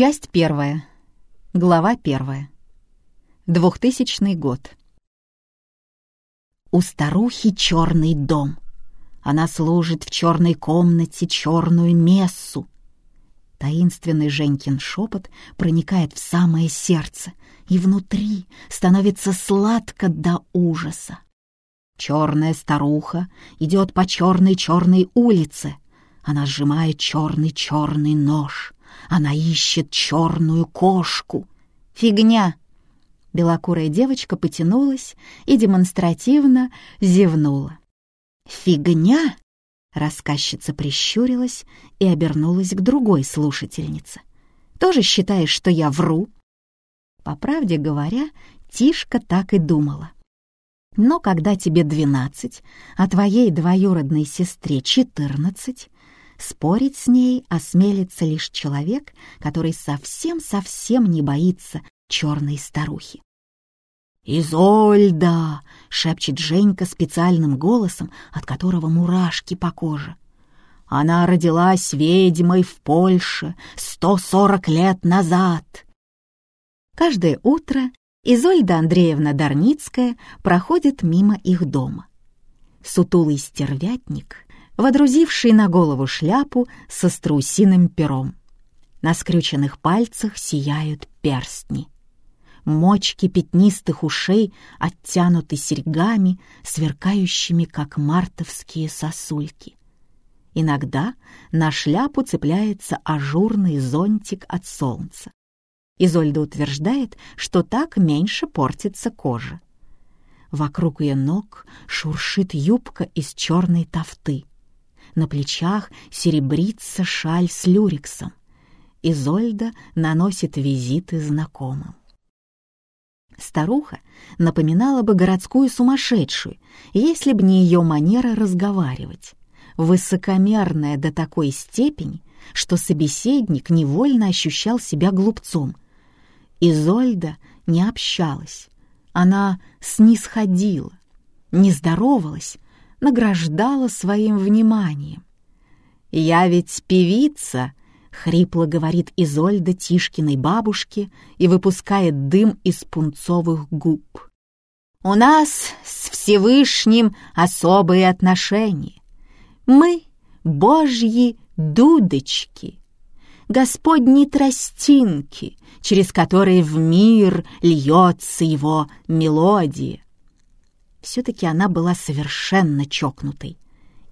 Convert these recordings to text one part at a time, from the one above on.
Часть первая. Глава первая. Двухтысячный год. У старухи черный дом. Она служит в черной комнате черную мессу. Таинственный Женькин шепот проникает в самое сердце, и внутри становится сладко до ужаса. Черная старуха идет по черной-черной улице. Она сжимает черный-черный нож. Она ищет черную кошку. Фигня! Белокурая девочка потянулась и демонстративно зевнула. «Фигня!» Рассказчица прищурилась и обернулась к другой слушательнице. «Тоже считаешь, что я вру?» По правде говоря, Тишка так и думала. Но когда тебе двенадцать, а твоей двоюродной сестре четырнадцать, спорить с ней осмелится лишь человек, который совсем-совсем не боится черной старухи. «Изольда!» — шепчет Женька специальным голосом, от которого мурашки по коже. «Она родилась ведьмой в Польше сто сорок лет назад!» Каждое утро Изольда Андреевна Дарницкая проходит мимо их дома. Сутулый стервятник, водрузивший на голову шляпу со страусиным пером. На скрюченных пальцах сияют перстни. Мочки пятнистых ушей оттянуты серьгами, сверкающими, как мартовские сосульки. Иногда на шляпу цепляется ажурный зонтик от солнца. Изольда утверждает, что так меньше портится кожа. Вокруг ее ног шуршит юбка из черной тофты. На плечах серебрится шаль с люрексом. Изольда наносит визиты знакомым. Старуха напоминала бы городскую сумасшедшую, если б не ее манера разговаривать, высокомерная до такой степени, что собеседник невольно ощущал себя глупцом. Изольда не общалась, она снисходила, не здоровалась, награждала своим вниманием. «Я ведь певица», — хрипло говорит Изольда Тишкиной бабушке и выпускает дым из пунцовых губ. «У нас с Всевышним особые отношения. Мы — божьи дудочки, господни тростинки, через которые в мир льется его мелодия». Все-таки она была совершенно чокнутой.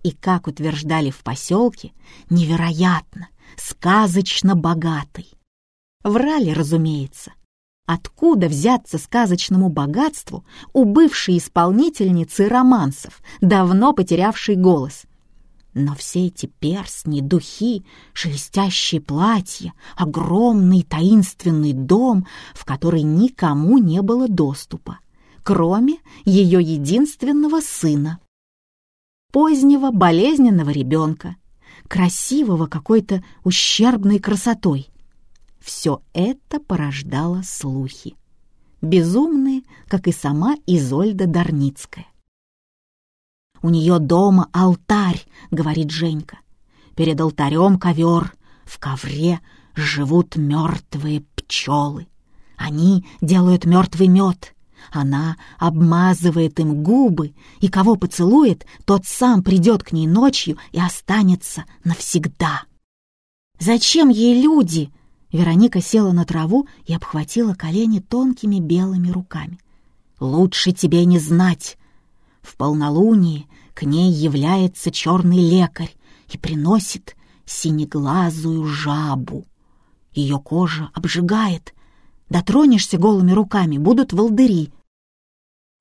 И, как утверждали в поселке, невероятно, сказочно богатой. Врали, разумеется. Откуда взяться сказочному богатству у бывшей исполнительницы романсов, давно потерявшей голос? Но все эти перстни, духи, шелестящие платья, огромный таинственный дом, в который никому не было доступа, кроме ее единственного сына. Позднего болезненного ребенка, красивого какой-то ущербной красотой. Все это порождало слухи. Безумные, как и сама Изольда Дарницкая. «У нее дома алтарь», — говорит Женька. «Перед алтарем ковер, в ковре живут мертвые пчелы. Они делают мертвый мед. Она обмазывает им губы, и кого поцелует, тот сам придет к ней ночью и останется навсегда. «Зачем ей люди?» Вероника села на траву и обхватила колени тонкими белыми руками. «Лучше тебе не знать. В полнолуние к ней является черный лекарь и приносит синеглазую жабу. Ее кожа обжигает. Дотронешься голыми руками, будут волдыри.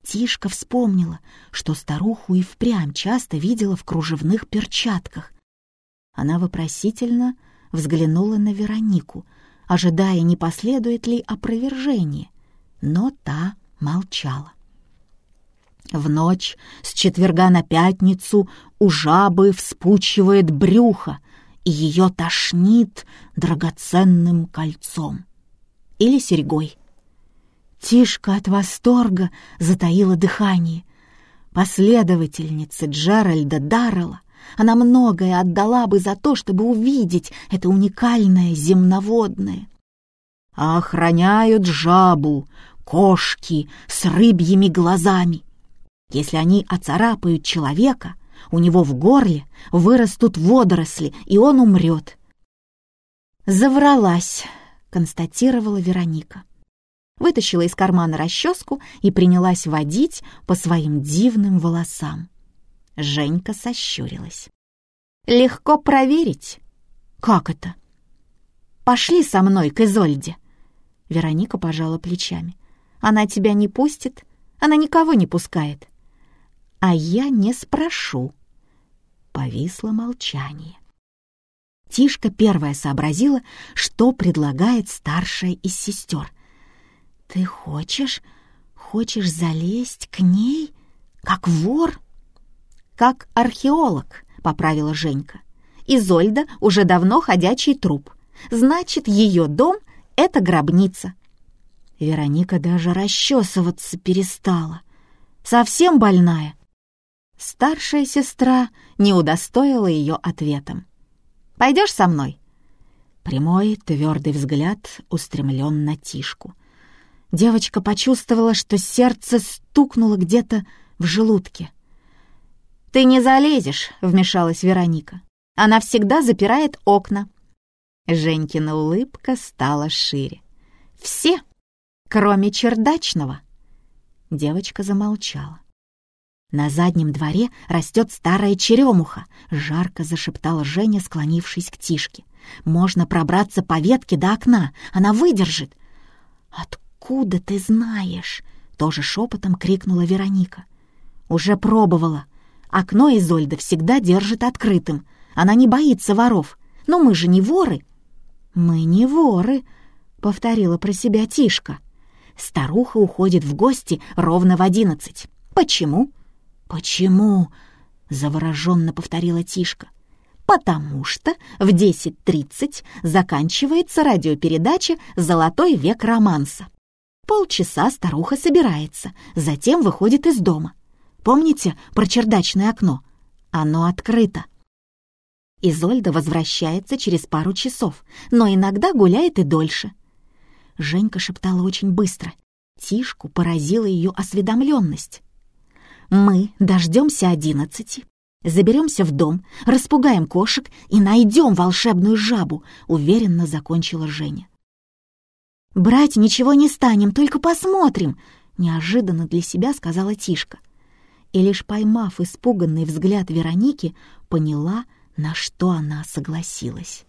Тишка вспомнила, что старуху и впрямь часто видела в кружевных перчатках. Она вопросительно взглянула на Веронику, ожидая, не последует ли опровержение, но та молчала. В ночь с четверга на пятницу у жабы вспучивает брюхо, и ее тошнит драгоценным кольцом или серьгой. Тишка от восторга затаила дыхание. Последовательница Джеральда Даррелла, она многое отдала бы за то, чтобы увидеть это уникальное земноводное. а охраняют жабу, кошки с рыбьими глазами. Если они оцарапают человека, у него в горле вырастут водоросли, и он умрет. «Завралась», — констатировала Вероника. Вытащила из кармана расческу и принялась водить по своим дивным волосам. Женька сощурилась. «Легко проверить». «Как это?» «Пошли со мной к Изольде». Вероника пожала плечами. «Она тебя не пустит, она никого не пускает». «А я не спрошу». Повисло молчание. Тишка первая сообразила, что предлагает старшая из сестер. «Ты хочешь, хочешь залезть к ней, как вор?» «Как археолог», — поправила Женька. «Изольда уже давно ходячий труп. Значит, ее дом — это гробница». Вероника даже расчесываться перестала. Совсем больная. Старшая сестра не удостоила ее ответом. «Пойдешь со мной?» Прямой, твердый взгляд устремлен на Тишку. Девочка почувствовала, что сердце стукнуло где-то в желудке. «Ты не залезешь», — вмешалась Вероника. «Она всегда запирает окна». Женькина улыбка стала шире. «Все, кроме чердачного». Девочка замолчала. На заднем дворе растет старая черемуха, жарко зашептала Женя, склонившись к Тишке. Можно пробраться по ветке до окна, она выдержит. Откуда ты знаешь? Тоже шепотом крикнула Вероника. Уже пробовала. Окно Изольда всегда держит открытым. Она не боится воров. Но мы же не воры. Мы не воры, повторила про себя Тишка. Старуха уходит в гости ровно в одиннадцать. Почему? Почему? завороженно повторила Тишка. Потому что в 10.30 заканчивается радиопередача «Золотой век романса». Полчаса старуха собирается, затем выходит из дома. Помните про чердачное окно? Оно открыто. Изольда возвращается через пару часов, но иногда гуляет и дольше. Женька шептала очень быстро. Тишку поразила ее осведомленность. «Мы дождемся одиннадцати, заберемся в дом, распугаем кошек и найдем волшебную жабу», — уверенно закончила Женя. «Брать ничего не станем, только посмотрим», — неожиданно для себя сказала Тишка и лишь поймав испуганный взгляд Вероники, поняла, на что она согласилась.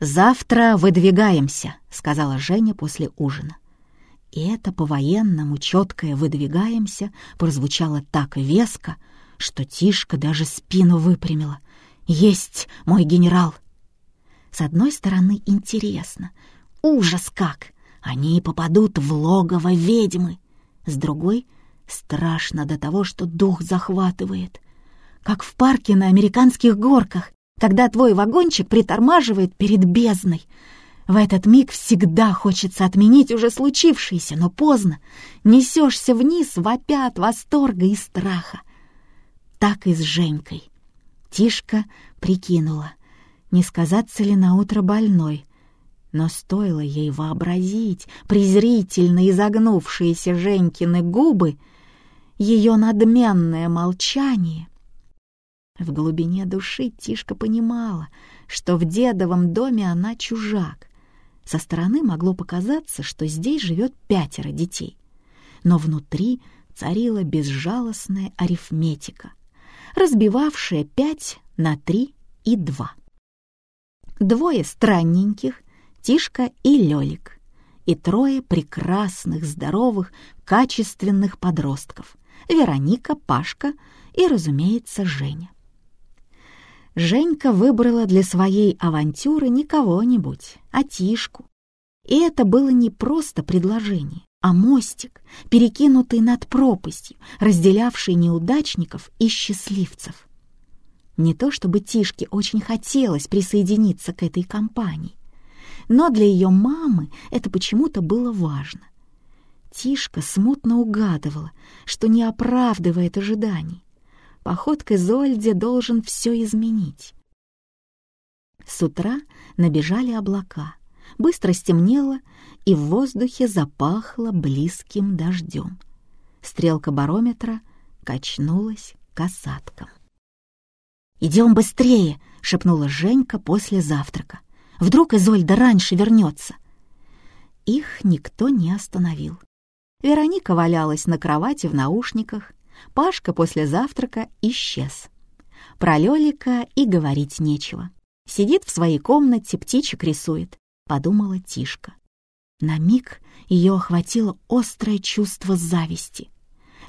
«Завтра выдвигаемся», — сказала Женя после ужина. И это по-военному четкое «выдвигаемся» прозвучало так веско, что Тишка даже спину выпрямила. «Есть, мой генерал!» С одной стороны, интересно. Ужас как! Они попадут в логово ведьмы. С другой — Страшно до того, что дух захватывает. Как в парке на американских горках, когда твой вагончик притормаживает перед бездной. В этот миг всегда хочется отменить уже случившееся, но поздно. Несешься вниз, вопя от восторга и страха. Так и с Женькой. Тишка прикинула, не сказаться ли на утро больной, но стоило ей вообразить презрительно изогнувшиеся Женькины губы — ее надменное молчание. В глубине души Тишка понимала, что в дедовом доме она чужак. Со стороны могло показаться, что здесь живет пятеро детей. Но внутри царила безжалостная арифметика, разбивавшая пять на три и два. Двое странненьких, Тишка и Лёлик, и трое прекрасных, здоровых, качественных подростков, Вероника, Пашка и, разумеется, Женя. Женька выбрала для своей авантюры не кого-нибудь, а Тишку. И это было не просто предложение, а мостик, перекинутый над пропастью, разделявший неудачников и счастливцев. Не то чтобы Тишке очень хотелось присоединиться к этой компании, но для ее мамы это почему-то было важно. Тишка смутно угадывала, что не оправдывает ожиданий. Поход к Изольде должен все изменить. С утра набежали облака, Быстро стемнело, и в воздухе запахло близким дождем. Стрелка барометра качнулась к осадкам. «Идем быстрее!» — шепнула Женька после завтрака. «Вдруг Изольда раньше вернется!» Их никто не остановил. Вероника валялась на кровати в наушниках, Пашка после завтрака исчез. Про Лёлика и говорить нечего. Сидит в своей комнате, птичек рисует, подумала Тишка. На миг ее охватило острое чувство зависти.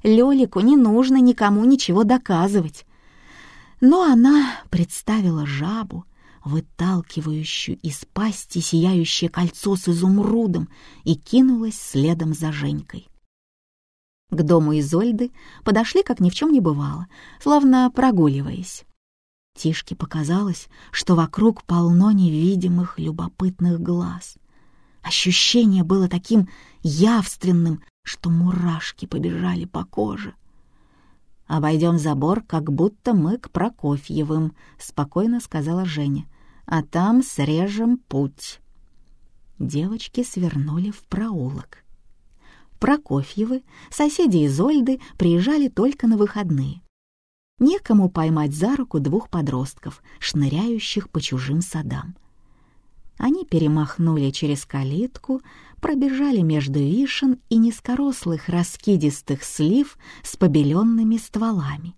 Лёлику не нужно никому ничего доказывать. Но она представила жабу, выталкивающую из пасти сияющее кольцо с изумрудом, и кинулась следом за Женькой. К дому Изольды подошли, как ни в чем не бывало, словно прогуливаясь. Тишке показалось, что вокруг полно невидимых любопытных глаз. Ощущение было таким явственным, что мурашки побежали по коже. «Обойдем забор, как будто мы к Прокофьевым», — спокойно сказала Женя. «А там срежем путь». Девочки свернули в проулок. Прокофьевы, соседи Изольды, приезжали только на выходные. Некому поймать за руку двух подростков, шныряющих по чужим садам. Они перемахнули через калитку, пробежали между вишен и низкорослых раскидистых слив с побеленными стволами.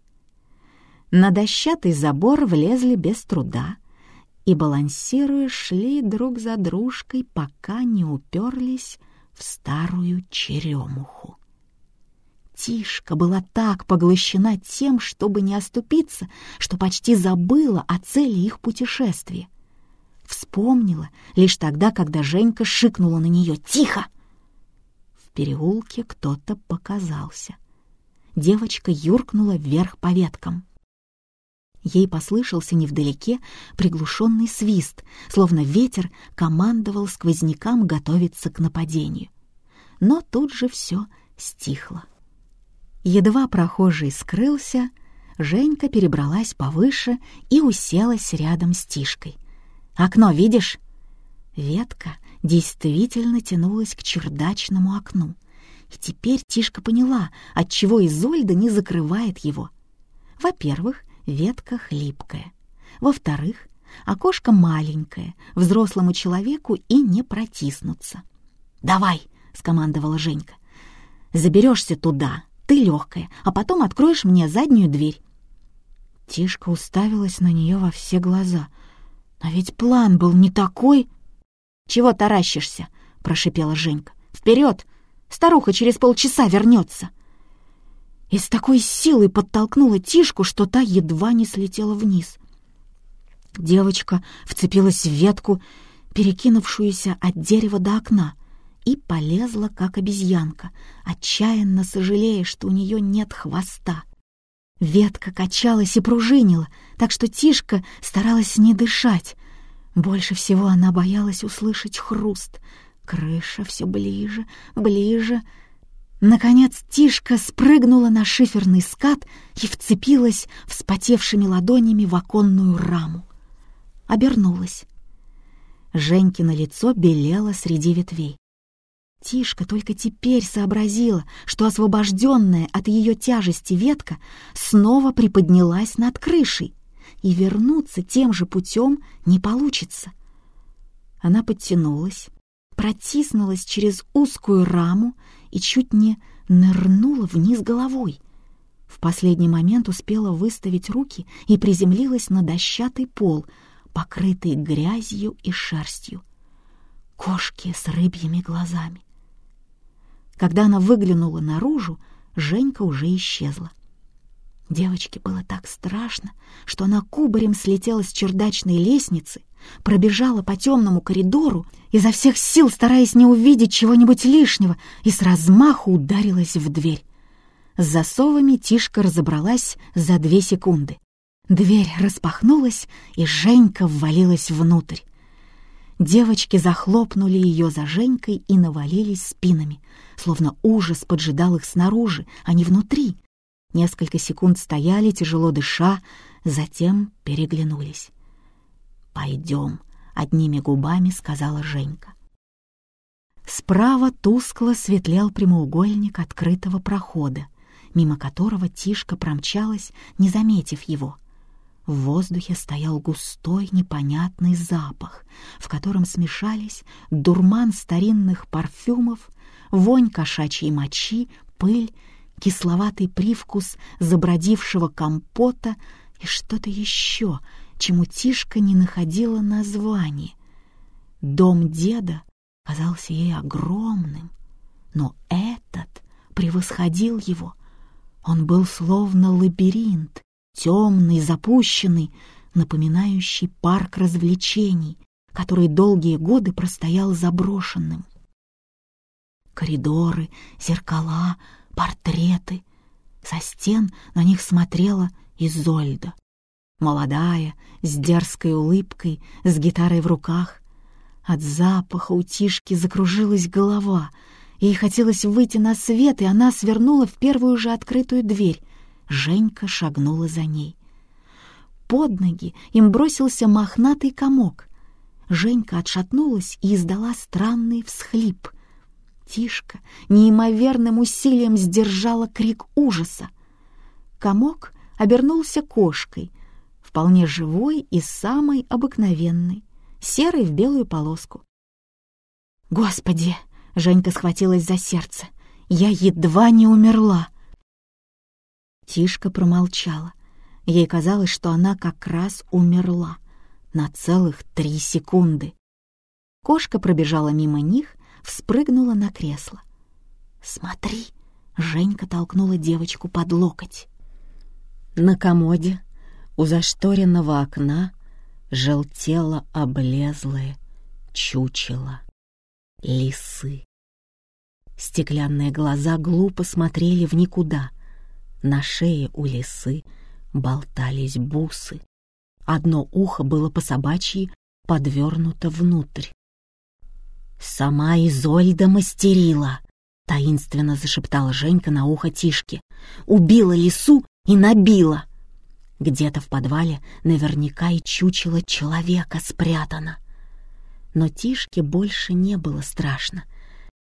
На дощатый забор влезли без труда и, балансируя, шли друг за дружкой, пока не уперлись в старую черемуху. Тишка была так поглощена тем, чтобы не оступиться, что почти забыла о цели их путешествия. Вспомнила лишь тогда, когда Женька шикнула на нее «Тихо!». В переулке кто-то показался. Девочка юркнула вверх по веткам. Ей послышался невдалеке приглушенный свист, словно ветер командовал сквознякам готовиться к нападению. Но тут же все стихло. Едва прохожий скрылся, Женька перебралась повыше и уселась рядом с Тишкой. «Окно видишь?» Ветка действительно тянулась к чердачному окну. И теперь Тишка поняла, отчего Изольда не закрывает его. Во-первых, ветка хлипкая. Во-вторых, окошко маленькое, взрослому человеку и не протиснуться. «Давай!» — скомандовала Женька. «Заберешься туда, ты легкая, а потом откроешь мне заднюю дверь». Тишка уставилась на нее во все глаза. «Но ведь план был не такой...» «Чего таращишься?» — прошипела Женька. «Вперед! Старуха через полчаса вернется!» И с такой силой подтолкнула Тишку, что та едва не слетела вниз. Девочка вцепилась в ветку, перекинувшуюся от дерева до окна, и полезла, как обезьянка, отчаянно сожалея, что у нее нет хвоста. Ветка качалась и пружинила, так что Тишка старалась не дышать. Больше всего она боялась услышать хруст. Крыша все ближе, ближе — Наконец Тишка спрыгнула на шиферный скат и вцепилась вспотевшими ладонями в оконную раму. Обернулась. Женькино лицо белело среди ветвей. Тишка только теперь сообразила, что освобожденная от ее тяжести ветка снова приподнялась над крышей, и вернуться тем же путем не получится. Она подтянулась, протиснулась через узкую раму и чуть не нырнула вниз головой. В последний момент успела выставить руки и приземлилась на дощатый пол, покрытый грязью и шерстью. Кошки с рыбьими глазами. Когда она выглянула наружу, Женька уже исчезла. Девочке было так страшно, что она кубарем слетела с чердачной лестницы, пробежала по темному коридору, изо всех сил стараясь не увидеть чего-нибудь лишнего, и с размаху ударилась в дверь. С засовами Тишка разобралась за две секунды. Дверь распахнулась, и Женька ввалилась внутрь. Девочки захлопнули ее за Женькой и навалились спинами, словно ужас поджидал их снаружи, а не внутри. Несколько секунд стояли, тяжело дыша, затем переглянулись. «Пойдем», — одними губами сказала Женька. Справа тускло светлел прямоугольник открытого прохода, мимо которого Тишка промчалась, не заметив его. В воздухе стоял густой непонятный запах, в котором смешались дурман старинных парфюмов, вонь кошачьей мочи, пыль, кисловатый привкус забродившего компота и что-то еще, чему Тишка не находила названия. Дом деда казался ей огромным, но этот превосходил его. Он был словно лабиринт, темный, запущенный, напоминающий парк развлечений, который долгие годы простоял заброшенным. Коридоры, зеркала, портреты. Со стен на них смотрела Изольда. Молодая, с дерзкой улыбкой, с гитарой в руках. От запаха у Тишки закружилась голова. Ей хотелось выйти на свет, и она свернула в первую же открытую дверь. Женька шагнула за ней. Под ноги им бросился мохнатый комок. Женька отшатнулась и издала странный всхлип. Тишка неимоверным усилием сдержала крик ужаса. Комок обернулся кошкой, вполне живой и самой обыкновенной, серой в белую полоску. «Господи!» — Женька схватилась за сердце. «Я едва не умерла!» Тишка промолчала. Ей казалось, что она как раз умерла на целых три секунды. Кошка пробежала мимо них, вспрыгнула на кресло. «Смотри!» — Женька толкнула девочку под локоть. На комоде у зашторенного окна желтело облезлое чучело лисы. Стеклянные глаза глупо смотрели в никуда. На шее у лисы болтались бусы. Одно ухо было по собачьи подвернуто внутрь. «Сама Изольда мастерила!» — таинственно зашептала Женька на ухо Тишке. «Убила лису и набила!» Где-то в подвале наверняка и чучело человека спрятано. Но Тишке больше не было страшно.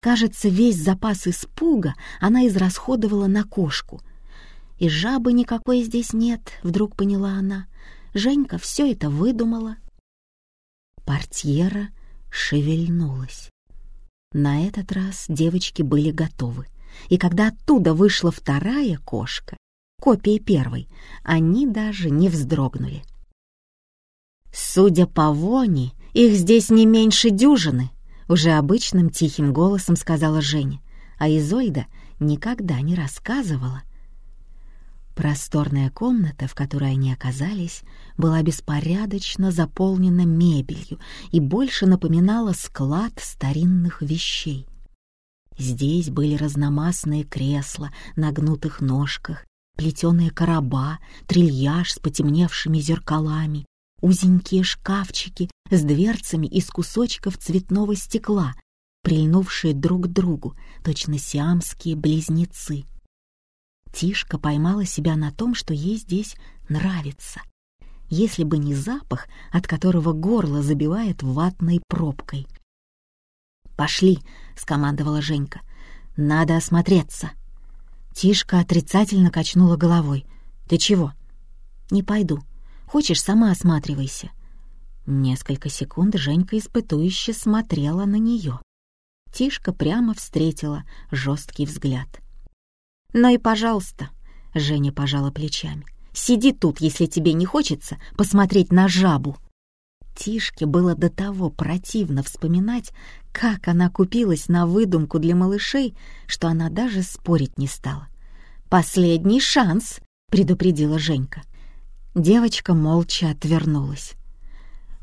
Кажется, весь запас испуга она израсходовала на кошку. И жабы никакой здесь нет, вдруг поняла она. Женька все это выдумала. Портьера шевельнулась. На этот раз девочки были готовы. И когда оттуда вышла вторая кошка, копия первой, они даже не вздрогнули. Судя по вони, их здесь не меньше дюжины, уже обычным тихим голосом сказала Женя, а Изольда никогда не рассказывала. Просторная комната, в которой они оказались, была беспорядочно заполнена мебелью и больше напоминала склад старинных вещей. Здесь были разномастные кресла на гнутых ножках, плетеные короба, трильяж с потемневшими зеркалами, узенькие шкафчики с дверцами из кусочков цветного стекла, прильнувшие друг к другу, точно сиамские близнецы. Тишка поймала себя на том, что ей здесь нравится. Если бы не запах, от которого горло забивает ватной пробкой. «Пошли!» — скомандовала Женька. «Надо осмотреться!» Тишка отрицательно качнула головой. «Ты чего?» «Не пойду. Хочешь, сама осматривайся». Несколько секунд Женька испытующе смотрела на нее. Тишка прямо встретила жесткий взгляд. «Ну и пожалуйста», — Женя пожала плечами, — «сиди тут, если тебе не хочется посмотреть на жабу». Тишке было до того противно вспоминать, как она купилась на выдумку для малышей, что она даже спорить не стала. «Последний шанс!» — предупредила Женька. Девочка молча отвернулась.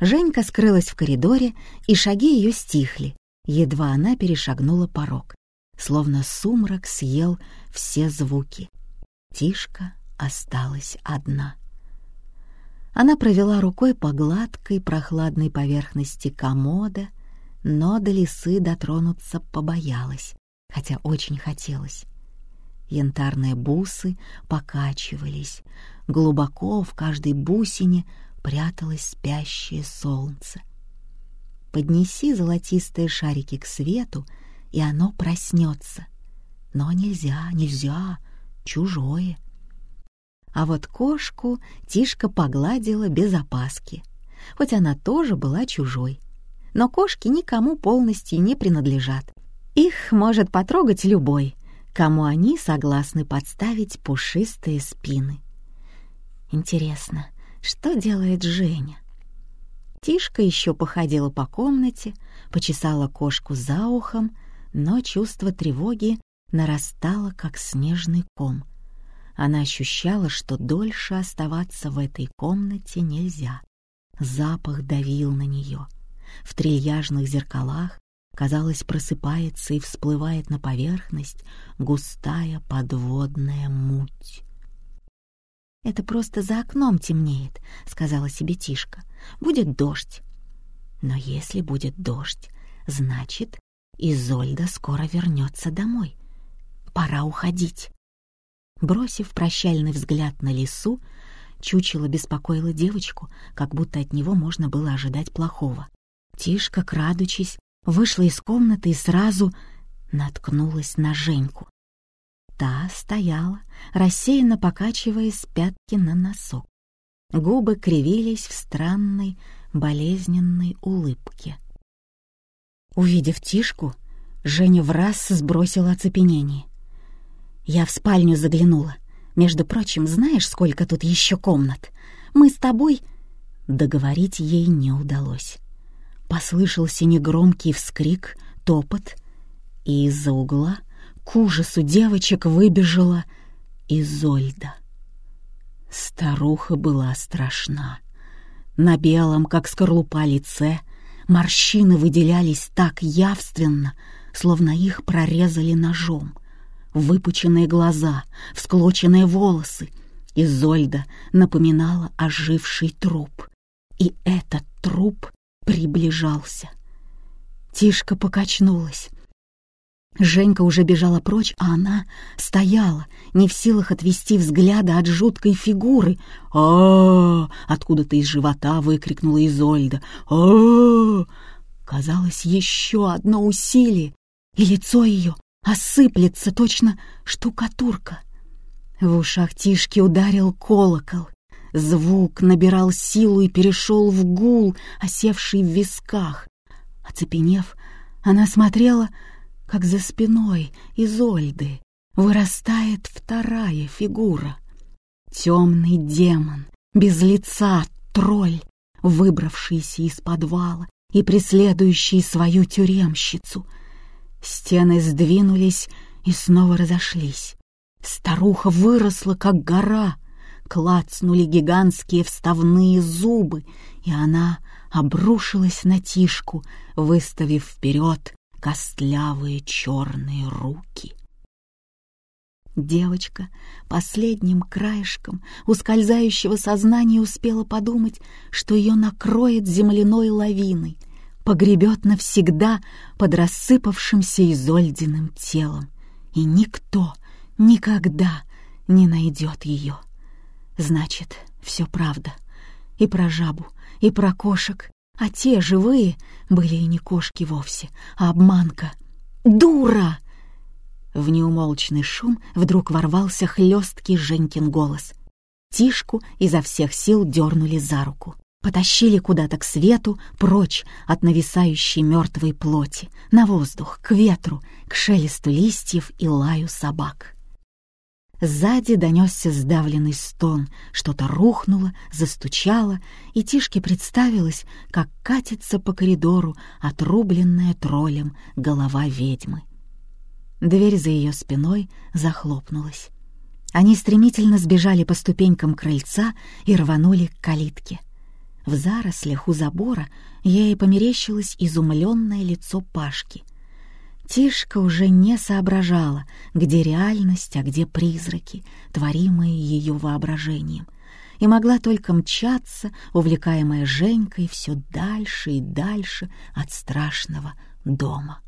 Женька скрылась в коридоре, и шаги ее стихли, едва она перешагнула порог, словно сумрак съел все звуки. Тишка осталась одна. Она провела рукой по гладкой прохладной поверхности комода, но до лисы дотронуться побоялась, хотя очень хотелось. Янтарные бусы покачивались, глубоко в каждой бусине пряталось спящее солнце. Поднеси золотистые шарики к свету, и оно проснется. Но нельзя, нельзя, чужое. А вот кошку Тишка погладила без опаски, хоть она тоже была чужой. Но кошки никому полностью не принадлежат. Их может потрогать любой, кому они согласны подставить пушистые спины. Интересно, что делает Женя? Тишка еще походила по комнате, почесала кошку за ухом, но чувство тревоги нарастало, как снежный ком — она ощущала, что дольше оставаться в этой комнате нельзя. Запах давил на нее. В трильяжных зеркалах, казалось, просыпается и всплывает на поверхность густая подводная муть. «Это просто за окном темнеет», — сказала себе Тишка. «Будет дождь». Но если будет дождь, значит, Изольда скоро вернется домой. Пора уходить. Бросив прощальный взгляд на лесу, чучело беспокоило девочку, как будто от него можно было ожидать плохого. Тишка, крадучись, вышла из комнаты и сразу наткнулась на Женьку. Та стояла, рассеянно покачиваясь пятки на носок. Губы кривились в странной, болезненной улыбке. Увидев Тишку, Женя в раз сбросила оцепенение. Я в спальню заглянула. Между прочим, знаешь, сколько тут еще комнат? Мы с тобой...» Договорить ей не удалось. Послышался негромкий вскрик, топот, и из-за угла к ужасу девочек выбежала Изольда. Старуха была страшна. На белом, как скорлупа лице, морщины выделялись так явственно, словно их прорезали ножом — выпученные глаза, всклоченные волосы. Изольда напоминала оживший труп. И этот труп приближался. Тишка покачнулась. Женька уже бежала прочь, а она стояла, не в силах отвести взгляда от жуткой фигуры. а, Откуда-то из живота выкрикнула Изольда. -а, -а Казалось, еще одно усилие, и лицо ее осыплется точно штукатурка. В ушах Тишки ударил колокол. Звук набирал силу и перешел в гул, осевший в висках. Оцепенев, она смотрела, как за спиной Изольды вырастает вторая фигура. Темный демон, без лица тролль, выбравшийся из подвала и преследующий свою тюремщицу — Стены сдвинулись и снова разошлись. Старуха выросла, как гора. Клацнули гигантские вставные зубы, и она обрушилась на Тишку, выставив вперед костлявые черные руки. Девочка последним краешком ускользающего сознания успела подумать, что ее накроет земляной лавиной — погребет навсегда под рассыпавшимся Изольдиным телом, и никто никогда не найдет ее. Значит, все правда. И про жабу, и про кошек, а те живые были и не кошки вовсе, а обманка. «Дура!» В неумолчный шум вдруг ворвался хлесткий Женькин голос. Тишку изо всех сил дернули за руку потащили куда-то к свету, прочь от нависающей мертвой плоти, на воздух, к ветру, к шелесту листьев и лаю собак. Сзади донесся сдавленный стон, что-то рухнуло, застучало, и Тишке представилось, как катится по коридору отрубленная троллем голова ведьмы. Дверь за ее спиной захлопнулась. Они стремительно сбежали по ступенькам крыльца и рванули к калитке. В зарослях у забора ей померещилось изумленное лицо Пашки. Тишка уже не соображала, где реальность, а где призраки, творимые ее воображением, и могла только мчаться, увлекаемая Женькой, все дальше и дальше от страшного дома.